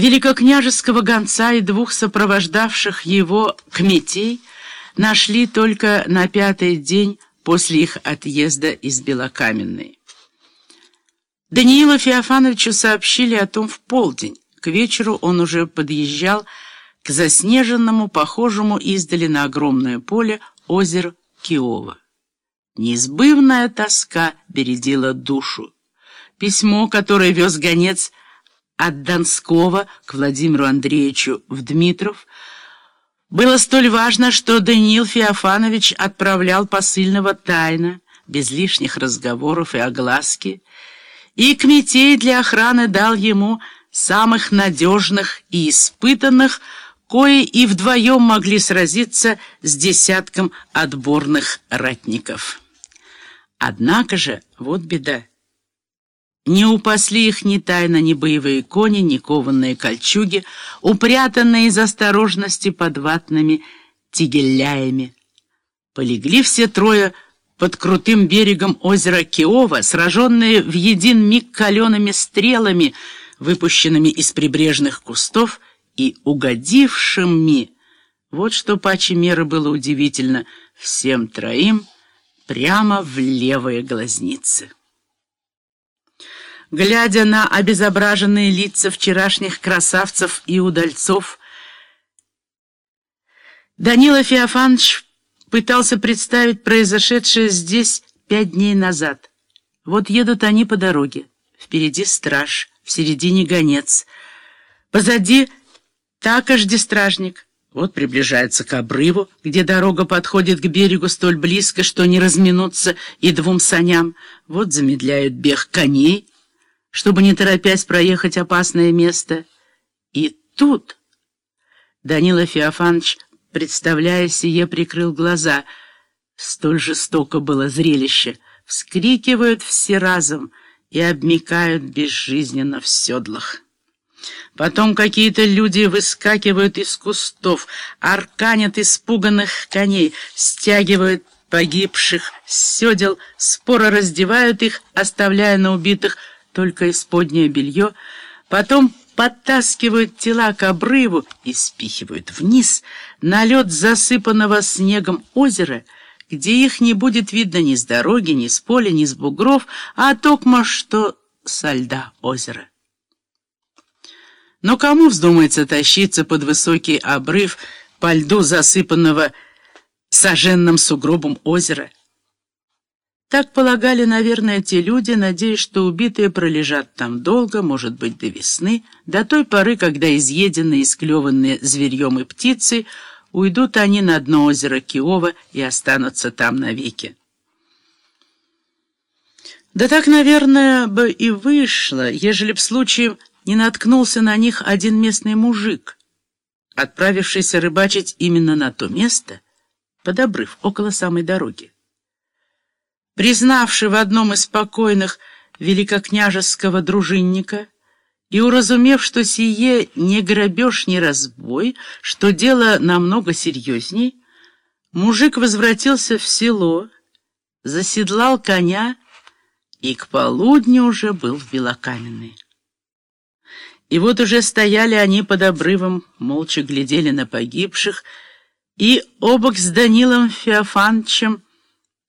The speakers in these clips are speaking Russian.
Великокняжеского гонца и двух сопровождавших его кметей нашли только на пятый день после их отъезда из Белокаменной. Даниилу Феофановичу сообщили о том в полдень. К вечеру он уже подъезжал к заснеженному, похожему издали на огромное поле, озеру Киова. Неизбывная тоска бередила душу. Письмо, которое вез гонец от Донского к Владимиру Андреевичу в Дмитров, было столь важно, что Даниил Феофанович отправлял посыльного тайно, без лишних разговоров и огласки, и Кметей для охраны дал ему самых надежных и испытанных, кои и вдвоем могли сразиться с десятком отборных ратников. Однако же, вот беда, не упасли их ни тайно, ни боевые кони, ни кованные кольчуги, упрятанные из осторожности под ватными тигеляями. Полегли все трое под крутым берегом озера Киова, сраженные в един миг калеными стрелами, выпущенными из прибрежных кустов и угодившими. Вот что паче меры было удивительно всем троим прямо в левые глазницы. Глядя на обезображенные лица вчерашних красавцев и удальцов, Данила Феофанович пытался представить произошедшее здесь пять дней назад. Вот едут они по дороге. Впереди страж, в середине гонец. Позади такожди стражник. Вот приближается к обрыву, где дорога подходит к берегу столь близко, что не разминуться и двум саням. Вот замедляют бег коней, чтобы не торопясь проехать опасное место. И тут Данила Феофанович, представляя сие, прикрыл глаза. Столь жестоко было зрелище. Вскрикивают все разом и обмикают безжизненно в седлах. Потом какие-то люди выскакивают из кустов, арканят испуганных коней, стягивают погибших с седел, споро раздевают их, оставляя на убитых только исподнее белье, потом подтаскивают тела к обрыву и спихивают вниз на лед засыпанного снегом озера, где их не будет видно ни с дороги, ни с поля, ни с бугров, а токмо что со льда озера. Но кому вздумается тащиться под высокий обрыв по льду засыпанного соженным сугробом озера? Так полагали, наверное, те люди, надеясь, что убитые пролежат там долго, может быть, до весны, до той поры, когда изъеденные и склеванные зверьем и птицей уйдут они на дно озера Киова и останутся там навеки. Да так, наверное, бы и вышло, ежели б случаем не наткнулся на них один местный мужик, отправившийся рыбачить именно на то место, под обрыв, около самой дороги признавший в одном из спокойных великокняжеского дружинника и уразумев, что сие не грабеж, не разбой, что дело намного серьезней, мужик возвратился в село, заседлал коня и к полудню уже был в Белокаменной. И вот уже стояли они под обрывом, молча глядели на погибших, и обок с Данилом Феофановичем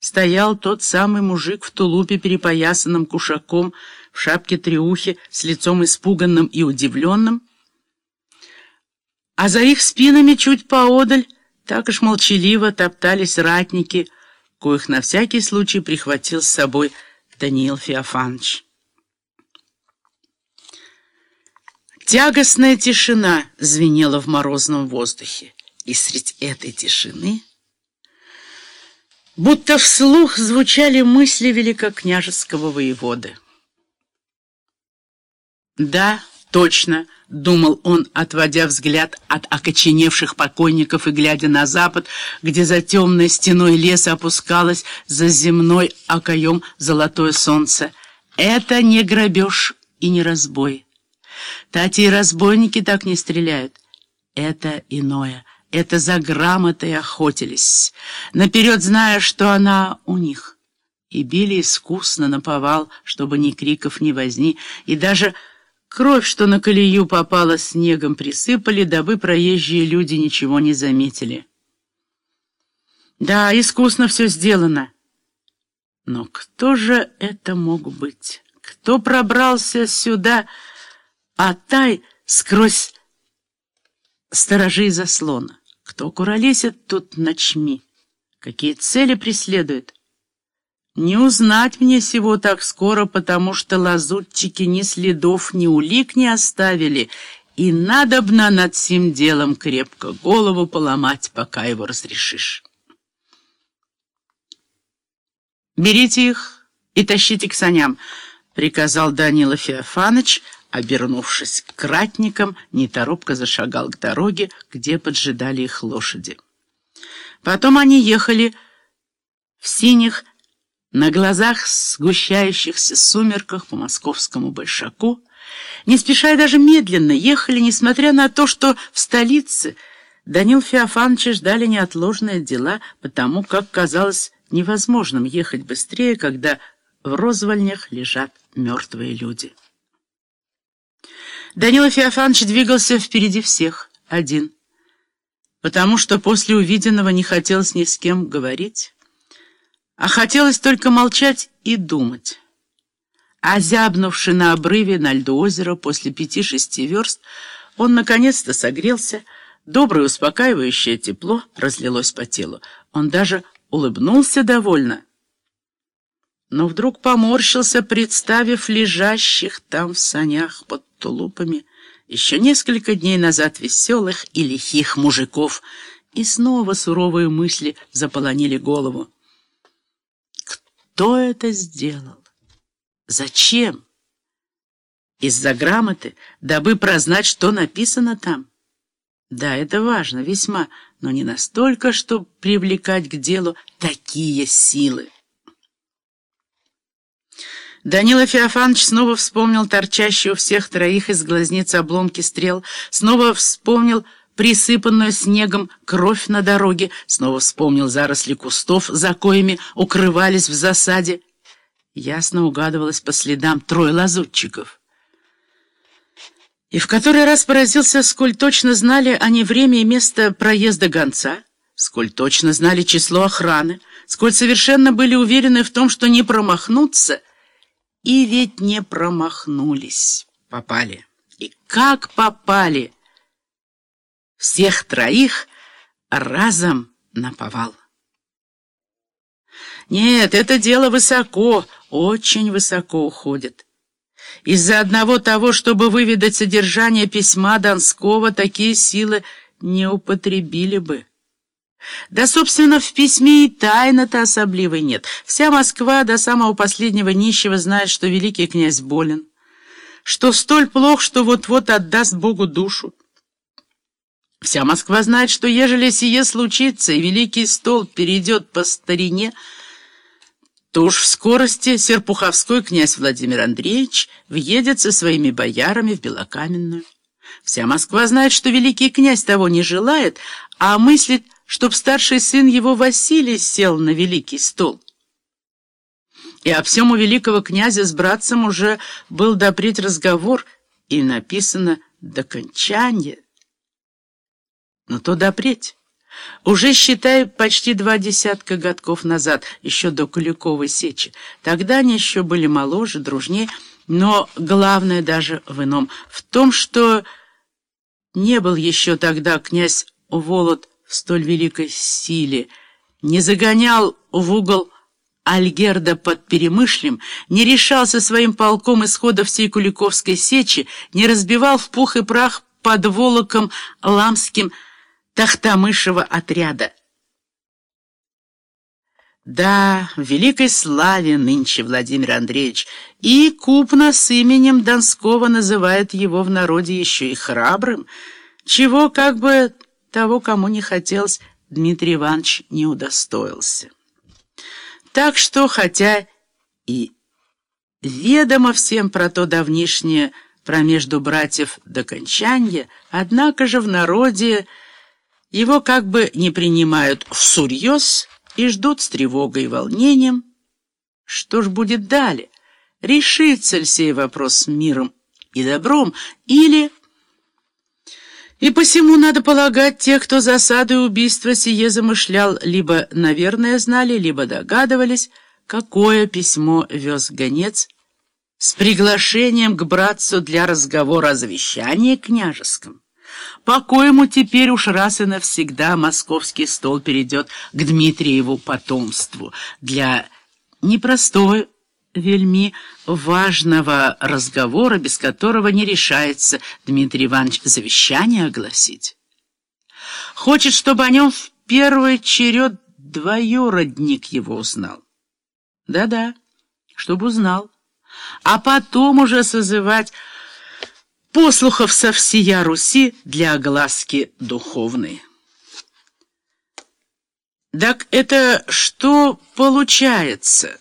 стоял тот самый мужик в тулупе, перепоясанном кушаком, в шапке-треухе, с лицом испуганным и удивленным. А за их спинами чуть поодаль так уж молчаливо топтались ратники, коих на всякий случай прихватил с собой Даниил Феофанович. Тягостная тишина звенела в морозном воздухе, и средь этой тишины будто вслух звучали мысли великокняжеского воеводы. «Да, точно», — думал он, отводя взгляд от окоченевших покойников и глядя на запад, где за темной стеной леса опускалось за земной окоем золотое солнце. «Это не грабеж и не разбой. Тати и разбойники так не стреляют. Это иное». Это за грамотой охотились, наперед зная, что она у них. И били искусно наповал, чтобы ни криков, ни возни, и даже Кровь, что на колею попала, снегом присыпали, дабы проезжие люди ничего не заметили. Да, искусно все сделано. Но кто же это мог быть? Кто пробрался сюда, а тай сквозь сторожей заслона? Кто куролесит тут ночми? Какие цели преследует? Не узнать мне всего так скоро, потому что лазутчики ни следов, ни улик не оставили, и надобно над сим делом крепко голову поломать, пока его разрешишь. «Берите их и тащите к саням», — приказал Данила Феофаныч, обернувшись к ратникам, неторопко зашагал к дороге, где поджидали их лошади. Потом они ехали в синих, на глазах сгущающихся сумерках по московскому большаку, не спеша и даже медленно ехали, несмотря на то, что в столице Данил Феофановича ждали неотложные дела, потому как казалось невозможным ехать быстрее, когда в розвольнях лежат мертвые люди. Данила Феофанович двигался впереди всех, один, потому что после увиденного не хотелось ни с кем говорить, а хотелось только молчать и думать. Озябнувший на обрыве на льду озера после пяти-шести верст, он наконец-то согрелся, доброе успокаивающее тепло разлилось по телу. Он даже улыбнулся довольно, но вдруг поморщился, представив лежащих там в санях под тулупами еще несколько дней назад веселых и лихих мужиков, и снова суровые мысли заполонили голову. Кто это сделал? Зачем? Из-за грамоты, дабы прознать, что написано там. Да, это важно, весьма, но не настолько, чтобы привлекать к делу такие силы. Данила Феофанович снова вспомнил торчащие у всех троих из глазниц обломки стрел, снова вспомнил присыпанную снегом кровь на дороге, снова вспомнил заросли кустов, за коями укрывались в засаде. Ясно угадывалось по следам трое лазутчиков. И в который раз поразился, сколь точно знали они время и место проезда гонца, сколь точно знали число охраны, сколь совершенно были уверены в том, что не промахнуться, и ведь не промахнулись, попали. И как попали! Всех троих разом наповал. Нет, это дело высоко, очень высоко уходит. Из-за одного того, чтобы выведать содержание письма Донского, такие силы не употребили бы. Да, собственно, в письме и тайны-то особливой нет. Вся Москва до самого последнего нищего знает, что великий князь болен, что столь плох, что вот-вот отдаст Богу душу. Вся Москва знает, что ежели сие случится, и великий стол перейдет по старине, то уж в скорости серпуховской князь Владимир Андреевич въедет со своими боярами в Белокаменную. Вся Москва знает, что великий князь того не желает, а мыслит, чтоб старший сын его Василий сел на великий стол. И о всем у великого князя с братцем уже был допреть разговор, и написано «докончание». Но то допреть. Уже, считай, почти два десятка годков назад, еще до Куликовой сечи. Тогда они еще были моложе, дружнее, но главное даже в ином, в том, что не был еще тогда князь Волод в столь великой силе, не загонял в угол Альгерда под Перемышлем, не решался своим полком исхода всей Куликовской сечи, не разбивал в пух и прах под Волоком Ламским Тахтамышева отряда. Да, в великой славе нынче Владимир Андреевич, и купно с именем Донского называет его в народе еще и храбрым, чего как бы того, кому не хотелось, Дмитрий Иванович не удостоился. Так что, хотя и ведомо всем про то давнишнее промежду братьев докончанье, однако же в народе его как бы не принимают всерьез и ждут с тревогой и волнением. Что ж будет далее? Решится ли сей вопрос миром и добром, или... И посему, надо полагать, те, кто засады убийства сие замышлял, либо, наверное, знали, либо догадывались, какое письмо вез гонец с приглашением к братцу для разговора о завещании княжеском, по коему теперь уж раз и навсегда московский стол перейдет к Дмитриеву потомству для непростой вельми важного разговора, без которого не решается Дмитрий Иванович завещание огласить. Хочет, чтобы о нем в первый черед двоюродник его узнал. Да-да, чтобы узнал. А потом уже созывать послухов со всея Руси для огласки духовной. Так это что получается?